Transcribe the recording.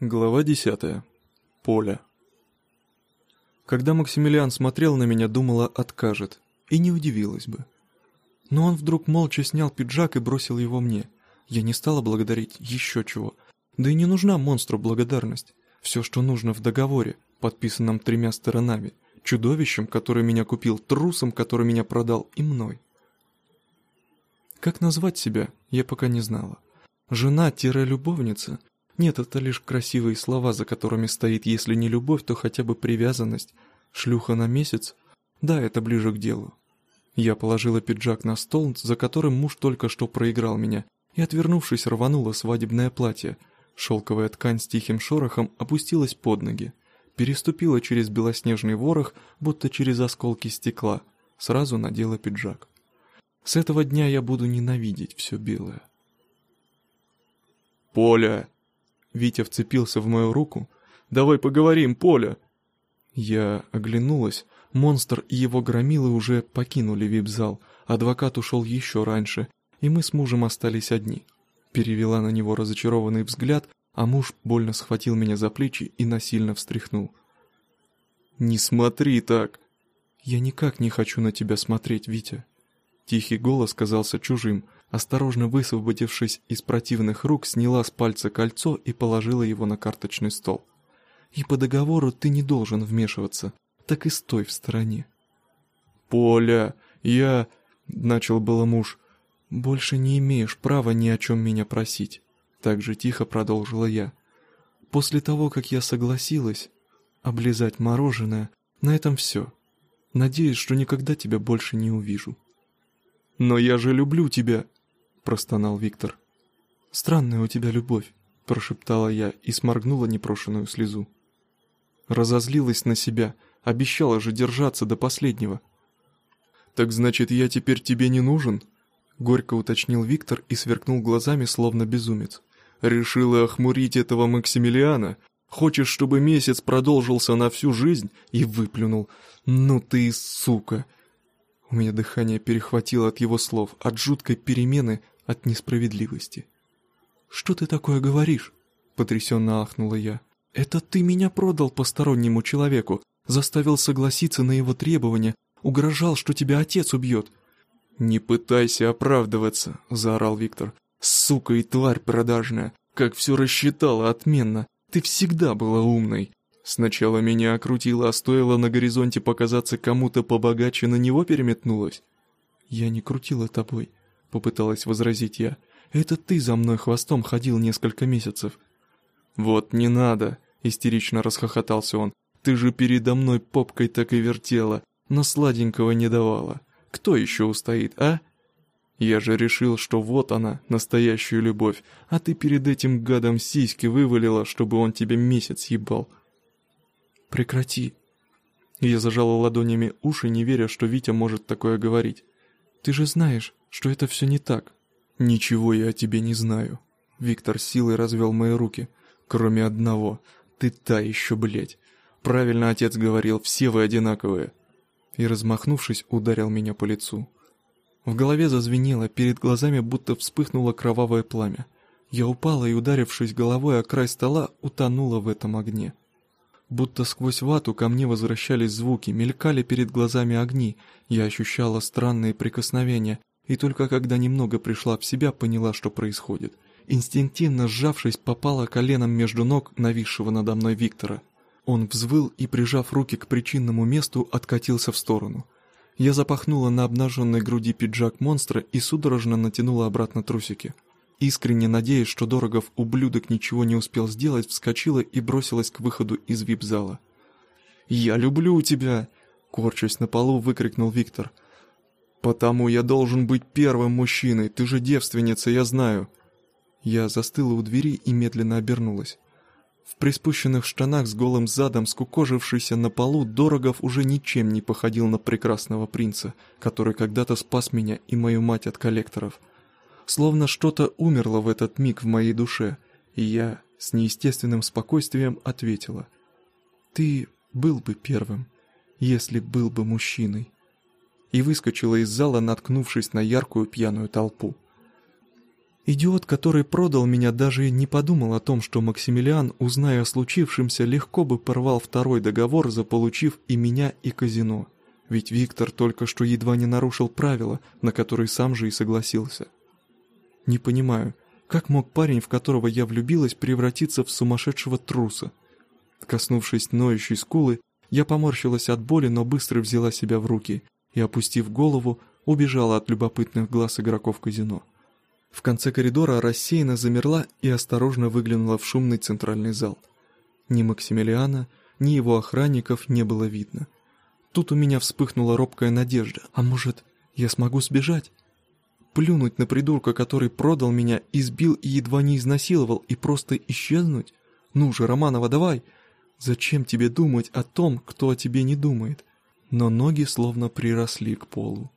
Глава 10. Поля. Когда Максимилиан смотрел на меня, думала, откажет. И не удивилась бы. Но он вдруг молча снял пиджак и бросил его мне. Я не стала благодарить еще чего. Да и не нужна монстру благодарность. Все, что нужно в договоре, подписанном тремя сторонами. Чудовищем, который меня купил, трусом, который меня продал, и мной. Как назвать себя, я пока не знала. Жена-любовница — нет, это лишь красивые слова, за которыми стоит, если не любовь, то хотя бы привязанность. Шлюха на месяц? Да, это ближе к делу. Я положила пиджак на стол, за которым муж только что проиграл меня, и, отвернувшись, рванула свадебное платье. Шелковая ткань с тихим шорохом опустилась под ноги. Переступила через белоснежный ворох, будто через осколки стекла. Сразу надела пиджак. С этого дня я буду ненавидеть все белое. «Поля!» Витя вцепился в мою руку. «Давай поговорим, Поля!» Я оглянулась. Монстр и его громилы уже покинули вип-зал. Адвокат ушел еще раньше, и мы с мужем остались одни. Перевела на него разочарованный взгляд, а муж больно схватил меня за плечи и насильно встряхнул. «Не смотри так!» «Я никак не хочу на тебя смотреть, Витя!» Тихий голос казался чужим, Осторожно высвободившись из противных рук, сняла с пальца кольцо и положила его на карточный стол. «И по договору ты не должен вмешиваться, так и стой в стороне». «Поля, я...» — начал было муж. «Больше не имеешь права ни о чем меня просить», — так же тихо продолжила я. «После того, как я согласилась облизать мороженое, на этом все. Надеюсь, что никогда тебя больше не увижу». «Но я же люблю тебя!» Простонал Виктор. «Странная у тебя любовь», — прошептала я и сморгнула непрошенную слезу. Разозлилась на себя, обещала же держаться до последнего. «Так значит, я теперь тебе не нужен?» — горько уточнил Виктор и сверкнул глазами, словно безумец. «Решила охмурить этого Максимилиана? Хочешь, чтобы месяц продолжился на всю жизнь?» И выплюнул. «Ну ты сука!» У меня дыхание перехватило от его слов, от жуткой перемены, от несправедливости. «Что ты такое говоришь?» — потрясенно ахнула я. «Это ты меня продал постороннему человеку, заставил согласиться на его требования, угрожал, что тебя отец убьет». «Не пытайся оправдываться», — заорал Виктор. «Сука и тварь продажная, как все рассчитала отменно. Ты всегда была умной. Сначала меня окрутило, а стоило на горизонте показаться кому-то побогаче, на него переметнулась». «Я не крутила тобой», попыталась возразить я. «Это ты за мной хвостом ходил несколько месяцев». «Вот не надо!» — истерично расхохотался он. «Ты же передо мной попкой так и вертела, но сладенького не давала. Кто еще устоит, а?» «Я же решил, что вот она, настоящая любовь, а ты перед этим гадом сиськи вывалила, чтобы он тебе месяц ебал». «Прекрати!» Я зажала ладонями уши, не веря, что Витя может такое говорить. «Ты же знаешь, что это все не так. Ничего я о тебе не знаю. Виктор силой развел мои руки. Кроме одного. Ты та еще, блядь. Правильно отец говорил, все вы одинаковые. И, размахнувшись, ударил меня по лицу. В голове зазвенело, перед глазами будто вспыхнуло кровавое пламя. Я упала и, ударившись головой о край стола, утонула в этом огне. Будто сквозь вату ко мне возвращались звуки, мелькали перед глазами огни. Я ощущала странные прикосновения, и только когда немного пришла в себя, поняла, что происходит. Инстинктивно сжавшись, попала коленом между ног нависшего надо мной Виктора. Он взвыл и, прижав руки к причинному месту, откатился в сторону. Я запахнула на обнаженной груди пиджак монстра и судорожно натянула обратно трусики. Искренне надеясь, что Дорогов ублюдок ничего не успел сделать, вскочила и бросилась к выходу из вип-зала. «Я люблю тебя!» — корчась на полу, выкрикнул Виктор — «Потому я должен быть первым мужчиной, ты же девственница, я знаю». Я застыла у двери и медленно обернулась. В приспущенных штанах с голым задом, скукожившийся на полу, Дорогов уже ничем не походил на прекрасного принца, который когда-то спас меня и мою мать от коллекторов. Словно что-то умерло в этот миг в моей душе, и я с неестественным спокойствием ответила. «Ты был бы первым, если был бы мужчиной» и выскочила из зала, наткнувшись на яркую пьяную толпу. Идиот, который продал меня, даже не подумал о том, что Максимилиан, узная о случившемся, легко бы порвал второй договор, заполучив и меня, и казино. Ведь Виктор только что едва не нарушил правила, на которые сам же и согласился. Не понимаю, как мог парень, в которого я влюбилась, превратиться в сумасшедшего труса? Коснувшись ноющей скулы, я поморщилась от боли, но быстро взяла себя в руки и, опустив голову, убежала от любопытных глаз игроков казино. В конце коридора рассеянно замерла и осторожно выглянула в шумный центральный зал. Ни Максимилиана, ни его охранников не было видно. Тут у меня вспыхнула робкая надежда. А может, я смогу сбежать? Плюнуть на придурка, который продал меня, избил и едва не изнасиловал, и просто исчезнуть? Ну же, Романова, давай! Зачем тебе думать о том, кто о тебе не думает? Но ноги словно приросли к полу.